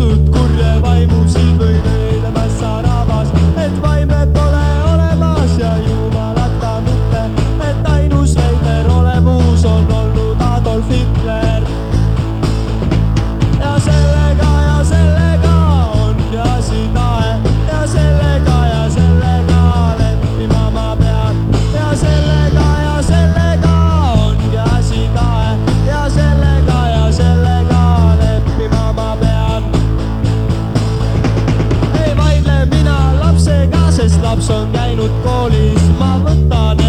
özür laps on käinud koolis, ma võtan